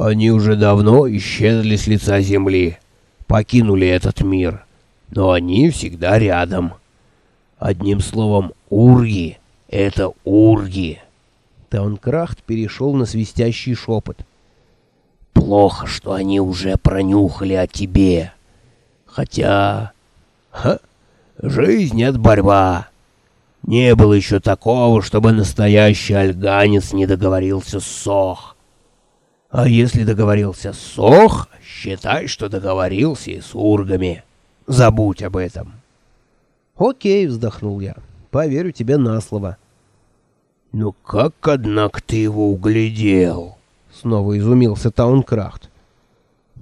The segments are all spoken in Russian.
Они уже давно исчезли с лица земли, покинули этот мир, но они всегда рядом. Одним словом, урги — это урги. Таункрахт перешел на свистящий шепот. Плохо, что они уже пронюхали о тебе. Хотя... Ха, жизнь — это борьба. Не было еще такого, чтобы настоящий альганец не договорился с Сох. А если договорился с Сох, считай, что договорился и с ургами. Забудь об этом. Окей, вздохнул я. Поверю тебе на слово. Ну как, однако, ты его углядел? Снова изумился Таункрафт.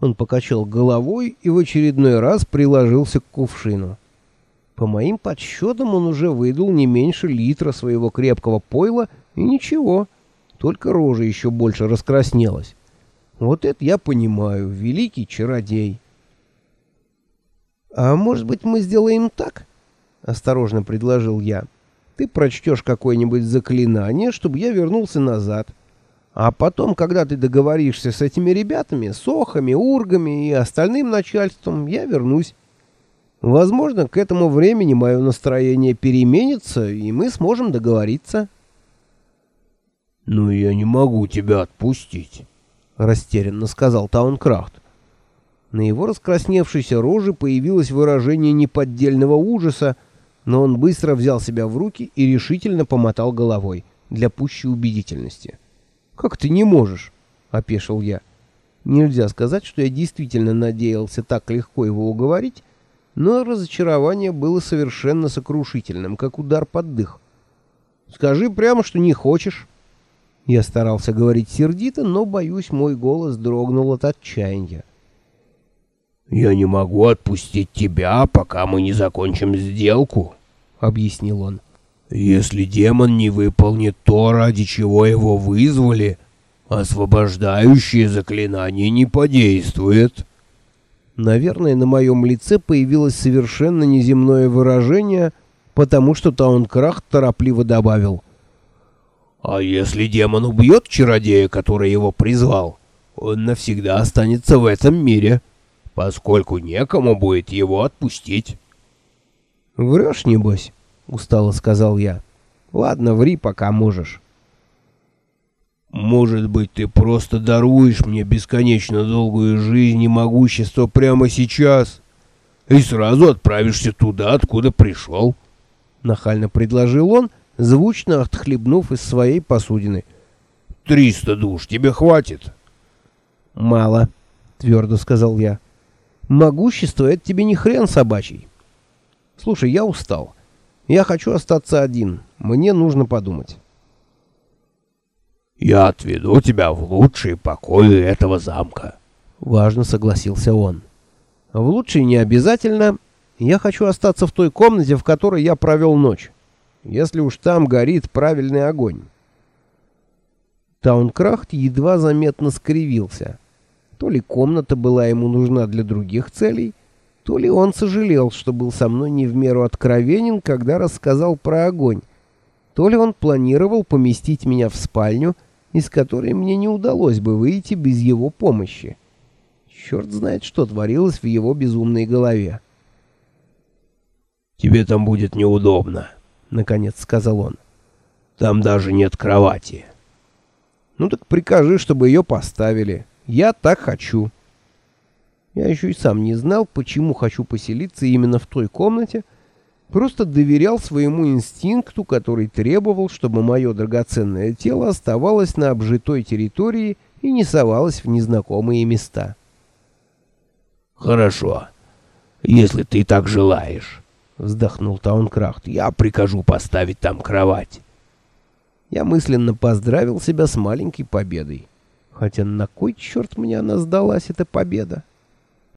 Он покачал головой и в очередной раз приложился к кувшину. По моим подсчетам, он уже выдал не меньше литра своего крепкого пойла, и ничего, только рожа еще больше раскраснелась. Вот это я понимаю, великий чародей. «А может быть, мы сделаем так?» — осторожно предложил я. «Ты прочтешь какое-нибудь заклинание, чтобы я вернулся назад. А потом, когда ты договоришься с этими ребятами, сохами, ургами и остальным начальством, я вернусь. Возможно, к этому времени мое настроение переменится, и мы сможем договориться. «Ну, я не могу тебя отпустить», — растерянно сказал Таункрафт. На его раскрасневшейся роже появилось выражение неподдельного ужаса, но он быстро взял себя в руки и решительно помотал головой для пущей убедительности. «Как ты не можешь?» — опешил я. Нельзя сказать, что я действительно надеялся так легко его уговорить, но разочарование было совершенно сокрушительным, как удар под дых. «Скажи прямо, что не хочешь». Я старался говорить сердито, но, боюсь, мой голос дрогнул от отчаяния. «Я не могу отпустить тебя, пока мы не закончим сделку», — объяснил он. «Если демон не выполнит то, ради чего его вызвали, освобождающее заклинание не подействует». Наверное, на моем лице появилось совершенно неземное выражение, потому что Таункрахт торопливо добавил. «А если демон убьет чародея, который его призвал, он навсегда останется в этом мире, поскольку некому будет его отпустить». «Врешь, небось?» — устало сказал я. «Ладно, ври, пока можешь». Может быть, ты просто даруешь мне бесконечно долгую жизнь и могущество прямо сейчас и сразу отправишься туда, откуда пришел?» Нахально предложил он, звучно отхлебнув из своей посудины. «Триста душ тебе хватит?» «Мало», — твердо сказал я. «Могущество — это тебе не хрен собачий. Слушай, я устал. Я хочу остаться один. Мне нужно подумать». «Я отведу тебя в лучшие покои этого замка», — важно согласился он. «В лучшие не обязательно. Я хочу остаться в той комнате, в которой я провел ночь, если уж там горит правильный огонь». Таункрафт едва заметно скривился. То ли комната была ему нужна для других целей, то ли он сожалел, что был со мной не в меру откровенен, когда рассказал про огонь, то ли он планировал поместить меня в спальню — из которой мне не удалось бы выйти без его помощи. Черт знает, что творилось в его безумной голове. «Тебе там будет неудобно», — наконец сказал он. «Там даже нет кровати». «Ну так прикажи, чтобы ее поставили. Я так хочу». Я еще и сам не знал, почему хочу поселиться именно в той комнате, — Просто доверял своему инстинкту, который требовал, чтобы мое драгоценное тело оставалось на обжитой территории и не совалось в незнакомые места. «Хорошо, если ты так желаешь», — вздохнул Таункрафт. «Я прикажу поставить там кровать». Я мысленно поздравил себя с маленькой победой. Хотя на кой черт мне она сдалась, эта победа?